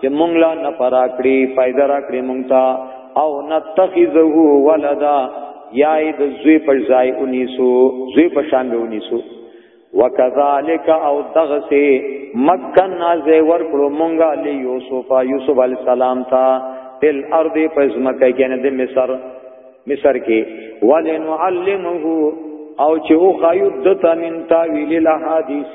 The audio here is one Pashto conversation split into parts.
چې مونږ لا نه پراکړي فائدہ راکړي مونږ ته او نتخذه ولدا یا د زوی پر ځای اونیسو زوی په شان به اونیسو وکذالک او دغسی مکن ناز ورکړو مونږه لی یوسف یوسف علی السلام تا تل ارض پزمکه کنه د مصر مصر کې ولنعلمه او چې او خایو دته من تاویل الاحادیث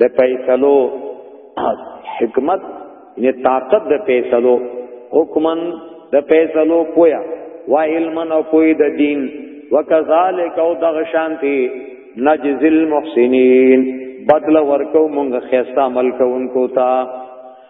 د فیصلو حکمت نه طاقت د فیصلو حکمن د فیصلو پویا و علمن او پوی د دین وکذالک او دغ شانتی نجز المحسنین بدل ورکو مونږ خیستا عمل کوونکو ته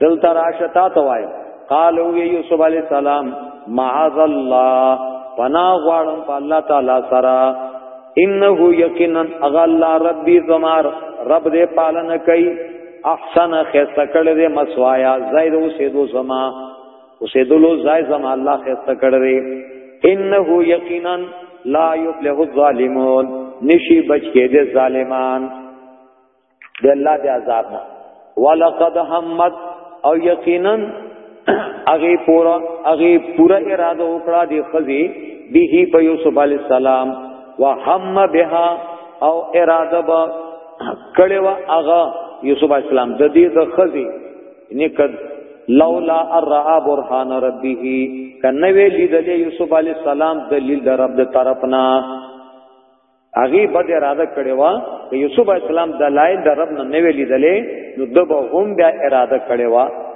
دل تراشتا توای قالو یوسف علی السلام معاذ الله پنا غواړم په الله تعالی سره انه یقینا اغل ربی زمار رب دې پالن کوي احسن خسته کړه دې مسوایا زید اوسېدو زما اوسېدلو زای زما الله خسته کړه دې انه یقینا لا یفلح الظالمون نشی بچ کې دې ظالمان د الله د عذاب نه ولقد همت او یقینا اغه پورا اغه پورا اراده وکړه د خزي به په یوسف علی السلام وهم بها او اراده با کړي وا اغه یوسف علی السلام د دې د خزي نکد لولا الرا برهان ربه کنه وی لیدلې یوسف علی السلام دلیل د رب د طرفنا هغه بد اراده کړې و چې یوسف اسلام د لایل د رب نه نیوي لیدلې نو د به هم بیا اراده کړې و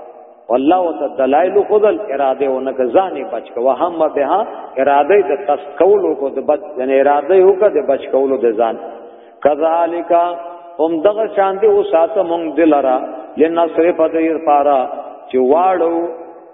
والله وت دلایل خذل اراده او نه ځانې بچ کو هم به اراده د تس کولو کو د بچ نه اراده یو کو د بچ کولو د ځان کذالک هم دغه شان دی او ساته مونږ دلرا لنصرف د پارا چې واړو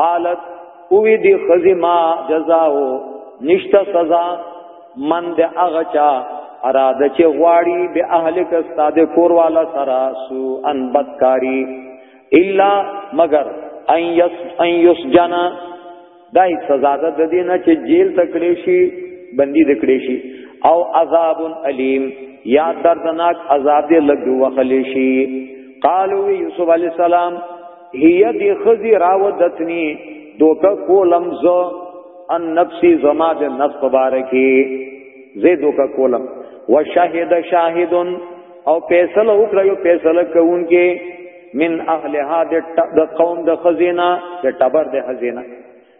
قالت اوی دی خزی ما جزاو نشتا سزا من دی اغچا اراده چې غواړي به اهل کستا د کور والا سرا سو ان بدکاری الا مگر ان یس ان یس جنا دای سزا ده د دې نه چې جیل تکړې شي بندي تکړې شي او عذاب الیم یا دردناک عذاب دې لګو وخلی شي قالو یوسف علی السلام هي دي خزي راودتني دوکه کولم زو ان نفسي زما د نفس مبارکي زه دوکه کولم وشهد شاهد او فیصله وکړه یو فیصله کوونکې من اهلها د قوم د خزینه د ټبر د خزینه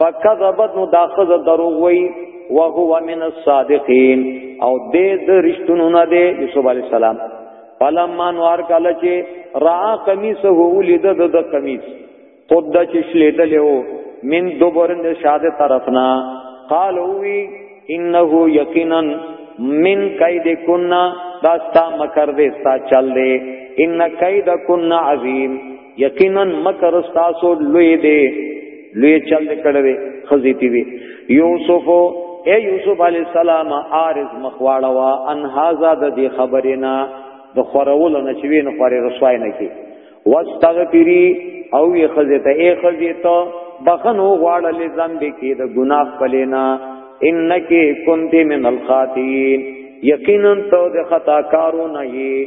فکذبت نو دا خزه دروغ وای وهو من الصادقین او دې د رښتونو نه دی یوسف علی السلام فلما نوار کله چې را قمیص هو لید د قمیص قد چې شلیدل هو من دوبرن شاده طرفنا قالو وی انه یقینا من کید کنا دا ستا مکر دے ستا چل دے ان کید کنا عظیم یقینا مکر استاسو لوی دی لوی چل دې کړه وی خزی تی وی یوسف اے یوسف علی السلام عارض مخواړه وا ان هاذا د دې خبرینا د خورول نه چې وین خوري رسوای نه کی واستغفری او یې خزی ته اے خزی ته بخنو غواړه لزم دې کې د ګناه پلینا انک کنت من الخاطین یقینا تو د خطا کارو نه یې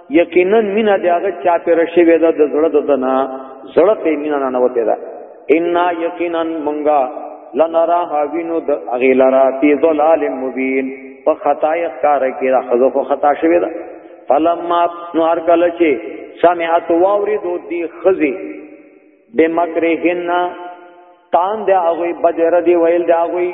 یقینا مینا دی هغه چا پر شوی دا د زړه د دنا زړه ته مینا نه وته دا ان یقینا منغا لنرا حاوینو د اغیلرا فی ظلال مبین په خطا یې کار کې را خذو خو خطا شوی دا فلما نو هر کله چې سمعت واوری دو دی خزی بمکرهن تان دی هغه بجره دی ویل دی هغه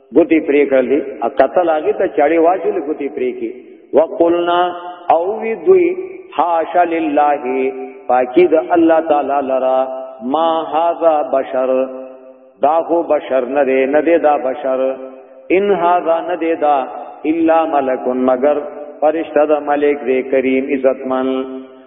ګوتی پرې کړل دي قتل هغه ته چاړي واجل ګوتی پرې کی وقلنا او وی دوی حاش لله پاکی د الله تعالی لرا ما هاذا بشر دا خو بشر نه دی نه دی دا بشر ان هاذا نه دی دا الا ملک مگر فرشتہ د ملک دی کریم عزتمن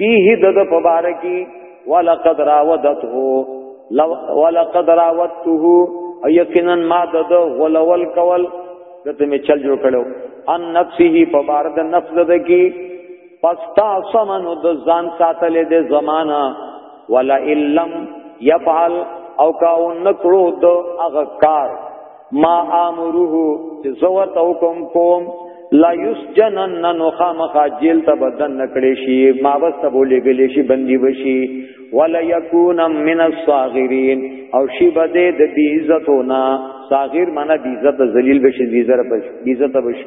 فيه د د مبارکي ولقد راودته ولقد راودته یقینا ما د د غلول کول دته می چل جوړ کړو ان نفسه په بار د نفس د کی پستا سمنو د ځان ساتلې د زمانہ ولا الم يفعل او کاو نکړو د اغکار ما امره چې زور ته حکم کوم لا یسجنن نو خامخا جیل ته بدن نکړې شي ما بس ته بولې غلې شي بندي بشي ولا یکون من الصاغرین او شی بده د بی عزتونه صاغر معنی بی عزت ذلیل بشي بی عزت بشي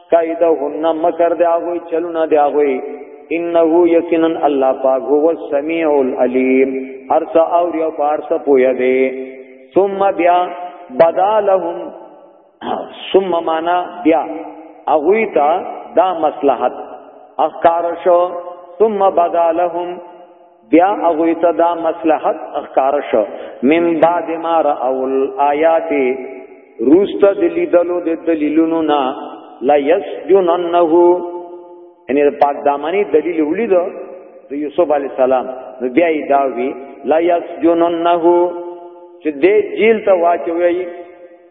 کایده هن مکر دی هغه چلونه دی هغه انه یقینا الله پاک هو السمیع العلیم ارس او یو پارس پویا دی ثم بیا بدا لهم ثم معنا بیا اغوی تا دا مصلحت اخکار شو ثم بدا لهم بیا هغه ته دا مصلحت اخکار شو من بعد ما راول آیات روست دلیدلو د دلیلونو نا لا یسجننه یعنی پاک دامنی دلیل ولید د یوسف علی السلام نو بیا یې دا وی لا یسجننه چې دې جیل ته واچوي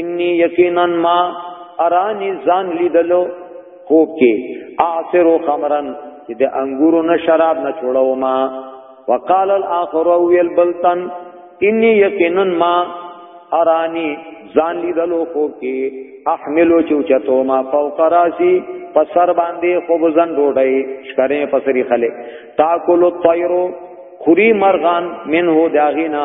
انی یقینا ما ارانی ځان لیدلو خوب کې اعصر خمرن چې د انګورو نه شراب نه جوړو ما وقال الاخر ويل بلتن انی یقینا ما ارانی ځان لیدلو خوب کې احملو چوچتو ما فوق راسی پسر باندې خوبزن ډوډۍ شکرې پسری خله تاکل الطير خوري مرغان منه داغینا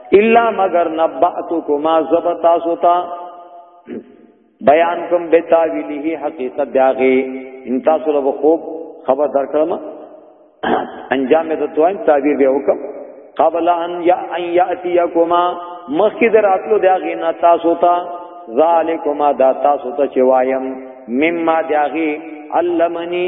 الا مگر نباتکما زب تاسو ته بیان کوم به تاویله حقیقت داغه ان تاسو له خوب خبر درکړم انجام د توان تعبیر به وکم قبل ان یا ان یاتیکما مخکې دراتلو داغه نه تاسو ته ذالکما دا تاسو ته چوایم مما داغه علمنی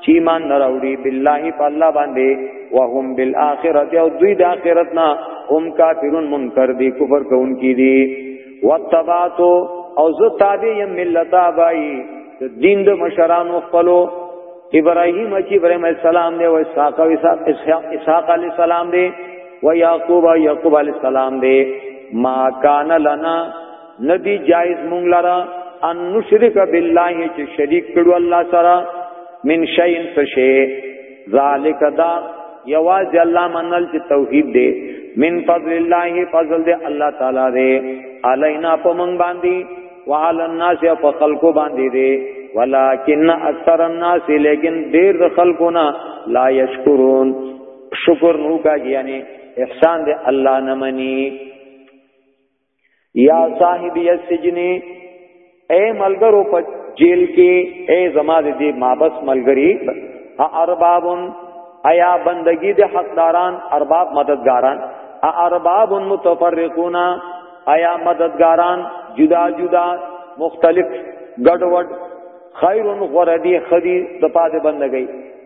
چې ایمان نه راوړي بالله په الله باندې وهم بالآخرت او دوی د آخرت نه هم کافرون منکر دي کفر کوونکي دي وتبعتو او زه تابع يم ملت ابای د دین د مشرانو خپلو ابراهیم چې ابراهیم السلام دی او اسحاق او اسحاق علی السلام دی و یعقوب یعقوب علی السلام دی ما کان لنا ندی جایز مونږ لرا ان نشرک بالله چې شریک کړو الله سره من شین فشی ذالک دا یواز الله منل چې توحید دی من فضل الله فضل دی الله تعالی دی علینا په مونږ باندې وعلى الناس په خلقو باندې دی ولكن اکثر الناس لیکن ډیر د خلقونه لا یشکرون شکر نو کا یعنی احسان دے اللہ نمنی یا صاحبی السجن اے ملګرو په جیل کې اے زما دې مابس ملګری ها اربابن ایا بندگی د حقداران ارباب مددگاران ا ارباب متفرقون ایا مددگاران جدا جدا مختلف ګډوډ خیر غردی خدی د پاد بندگی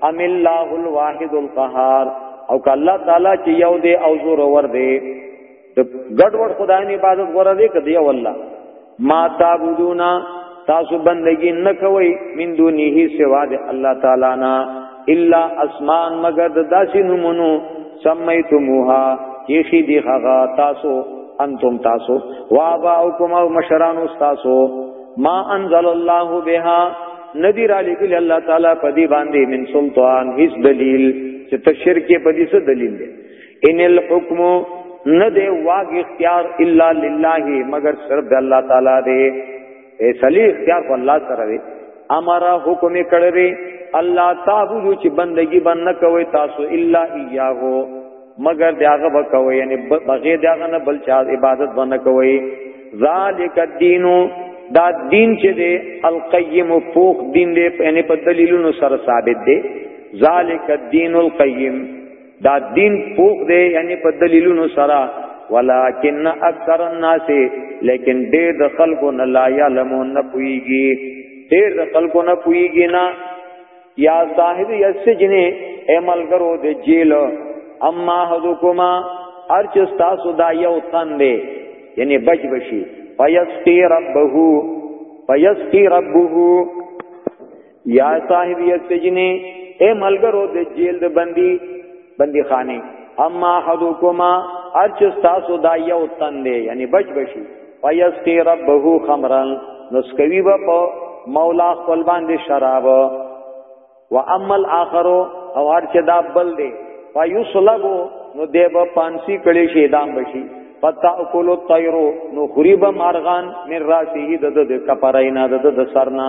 ام الله الواحد القهار او ک الله تعالی چې یو دی او زور ور دی ګډ وډ خدایانو عبادت غوړه دی کدی والله ما تعبدونا تاسو بندگی نه کوئ من دونه سوا د الله تعالی نه الا اسمان مگر د داسې نمونو سمیتموها یخی دی هغه تاسو انتم تاسو واباؤکم او مشران تاسو ما انزل الله بها ندی را لګل الله تعالی په دې باندې من سلطان هیڅ دلیل چې تشرک په دې څه دلیل دی ان الحكم نه دی واغ اختیار الا لله مگر صرف د الله تعالی دی فیصله اختیار په الله سره دی امر حکم کړی الله تعبدو چې بندگی باندې کوي تاسو الا ایاه مگر داغه وکوي یعنی بغیر داغه نه بل چا عبادت باندې کوي ذالک الدین دا دین چې دی القیم فوق دین دی یعنی په دلیلونو سره ثابت دی ذالک الدین القیم دا دین پوخ دی یعنی په دلیلونو سره ولکن اکثر الناس لیکن ډېر د خلکو نه لا یعلمون نه پويږي ډېر د خلکو نه پويږي نه یا صاحب یسجن ایملګرو د جیل اما حدکما ارچ تاسو دا یو تن دی یعنی بچ بشي فیسقی ربه فیسقی ربه یا صاحب یسجنی اے ملګرو د جیل د بندي بندي خانه اما حدوکما ارچ تاسو دا یو تن دی یعنی بچ بشي فیسقی ربه خمرن نسکوی با پا مولا خپل باندې شراب و اما الاخر او هر چې دا بل دی فیصلبو نو دی به پانسی کړي شي دام بشي فتاکل الطير نو خریب مارغان من راسه د د کپراینا د د سرنا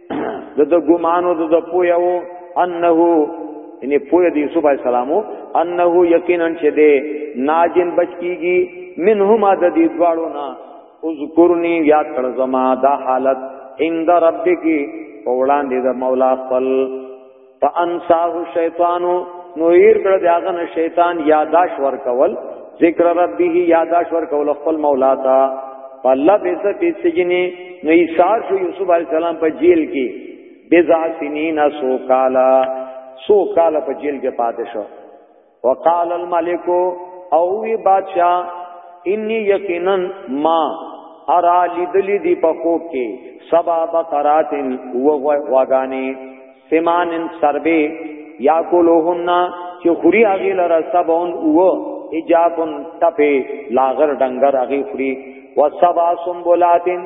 د د ګمانو د د پویو انه یعنی پوی د یوسف علی السلام انه یقینا چې دی ناجن بچ کیږي منهما د دې دواړو نه اذکرنی یاد کړ زما دا حالت عند ربک په وړاندې د مولا خپل فانساه الشیطان نو ير کړه داغه نه شیطان یاداش ور کول ذکر ربه یاداش ور کول خپل مولا تا الله به څه پیسجنی نو ایثار شو یوسف علی السلام په جیل کې بزا سنین سو کالا سو کالا په جیل کې پاتې شو وقال الملک او وی بادشاہ انی یقینا ما ارا لیدلی دی په خوب کې سبا بقراتن و واغانی سمانن سربی یا کولوهن چې خوري هغه لره سبون او اجابن تپه لاغر ډنګر هغه خوري و سبا سنبولاتن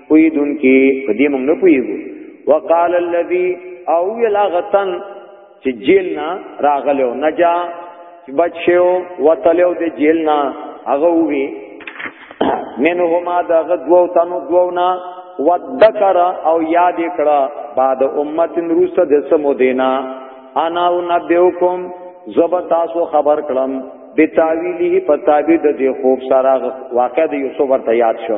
پویدون کی پدی مونږ نه پویګو وقال الذي او یلا غتن چې جیل نه راغلو نجا بچو وتلو د جیل نه هغه وی منهما دغه دوو تنو دوو نه وذکر او یاد کړه بعد امت روس د سمو دینا انا نبئکم زب تاسو خبر کړم بتاویلی په تعبیر د خوب سره واقع د یوسف ورته یاد شو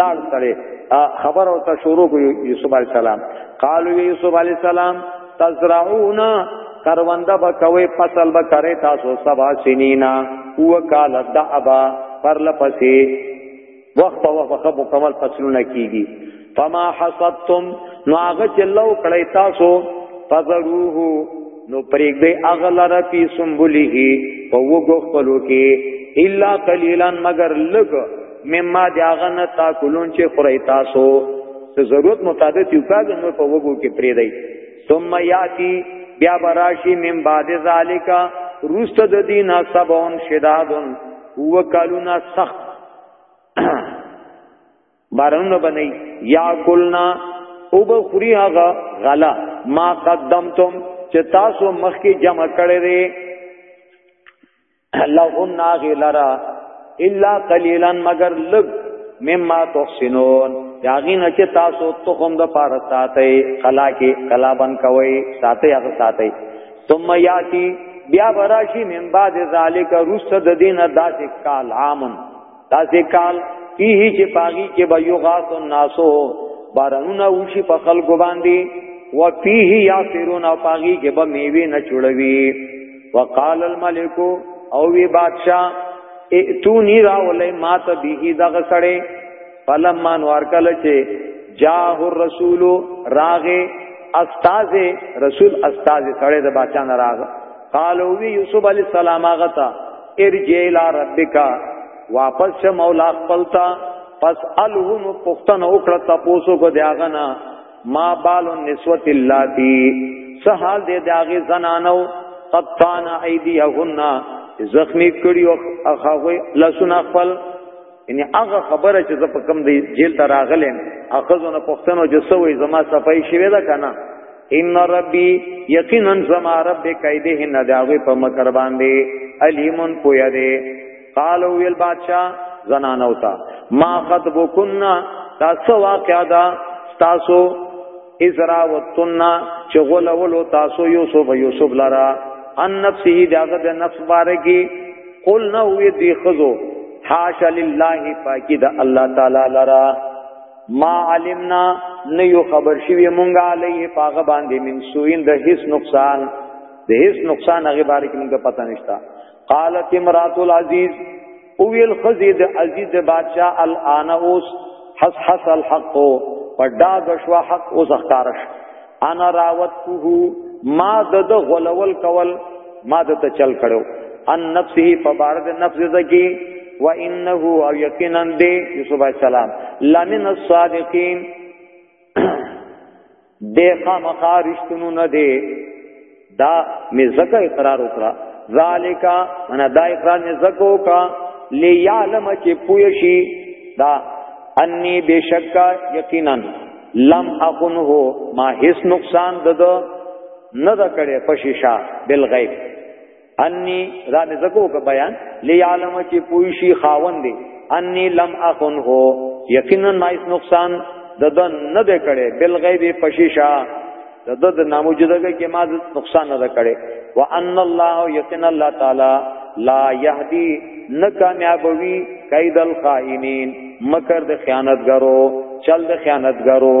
لاړ سره خبر او ته شروع کو یوسف علی السلام قالو یوسف علی السلام تزرعون کرونده بکوي فصل بکره تاسو سبا سنینا هو کال دعبا پر لپسې وخت په وخت خو مکمل فصلونه کیږي فما حصدتم نو هغه چې لو کړی تاسو فزروه نو پرېګ دی اغلر فی سنبله په وګو خپلو کې الا قلیلا مگر لګ مما دیاغن تا کلون چې خوري تاسو ته ضرورت مطابق یو کاږي نو په وګو کې پری دی ثم یاتی بیا براشی من بعد ذالک روست د دینا سبون شدادن هو کالونا سخت بارن بنئی یا کلنا او بخوری هغه غلا ما قدمتم چې تاسو مخکې جمع کړی لهم ناغی لرا الا قلیلا مگر لگ مما تحسنون یاغی نچه تاسو تخم دا پار ساتی قلا کی قلا بن کوئی ساتی اغ ساتی ثم یاتی بیا براشی من بعد ذالک رسد دین داسی کال عامن داسې کال فيه چې پاغي کې به یو غاث الناسو بارانونه وشي په خلکو باندې وفيه یاسرون او پاغي کې به میوه نه چړوي وقال الملك او وی بادشاہ ائتونی راولې ما ته به دغه سړې فلما نوار کله چې جاه الرسول راغه استاد رسول استاد سړې د بادشاہ نه راغه قالو وی یوسف علی السلام غتا ارجع الى ربک واپس شه مولا خپلتا پس الهم پختن وکړه تاسو کو دیاغنا ما بال النسوت اللاتی سحال دې داغه زنانو قطان ایدیهن زخمی کړي او هغه لاسونه خپل یعنی هغه خبره چې زه په کم دی جیل ته راغلم اخذونه پښتنو جسوي زما صفای شوی دا کنه ان ربی یقینا زما رب کیده نه داوی په مکر باندې علیمون پویا دی قالو ویل بادشاہ زنان اوتا ما خطبکن تاسو واقعا دا تاسو ازرا وتنا چغول ولو تاسو یوسف یوسف لرا ان نفسه داغه د نفس بارکی قل نو وی دی خذو حاش لله پاکی دا الله تعالی لرا ما علمنا نه یو خبر شوی مونږه علیه پاغه باندې من سوین د هیڅ نقصان د هیڅ نقصان هغه باره کې مونږه پته نشتا قالت امرات العزیز او ویل خزید عزیز بادشاہ الان اوس حس حس الحق پډا غشوا حق اوس اختارش انا راوته ما د د غلول کول ما د ته چل کړو ان نفسه په بار د نفس زکی و انه او یقینا دی یوسف علیہ السلام لمن الصادقین دیخا مخارشتنو نده دا می زکه اقرار وکړه ذالک انا دا اقرار می زکه وکړه لیعلم چې پوی شي دا انی بشک یقینا لم اخنه ما هیڅ نقصان دده نه دا کړي پشیشا بل غیب انی دا می زکه وکړه بیان لیعلم چې پوی شي خاوند دی انی لم اخنه یقینا ما هیڅ نقصان دده نه دا کړي بل غیب پشیشا د د ناموجودګۍ کې ما نقصان نه کړي وان الله یقین الله تعالی لا یهدی نه کامیابوي کید الخائنین مکر د خیانتګرو چل د خیانتګرو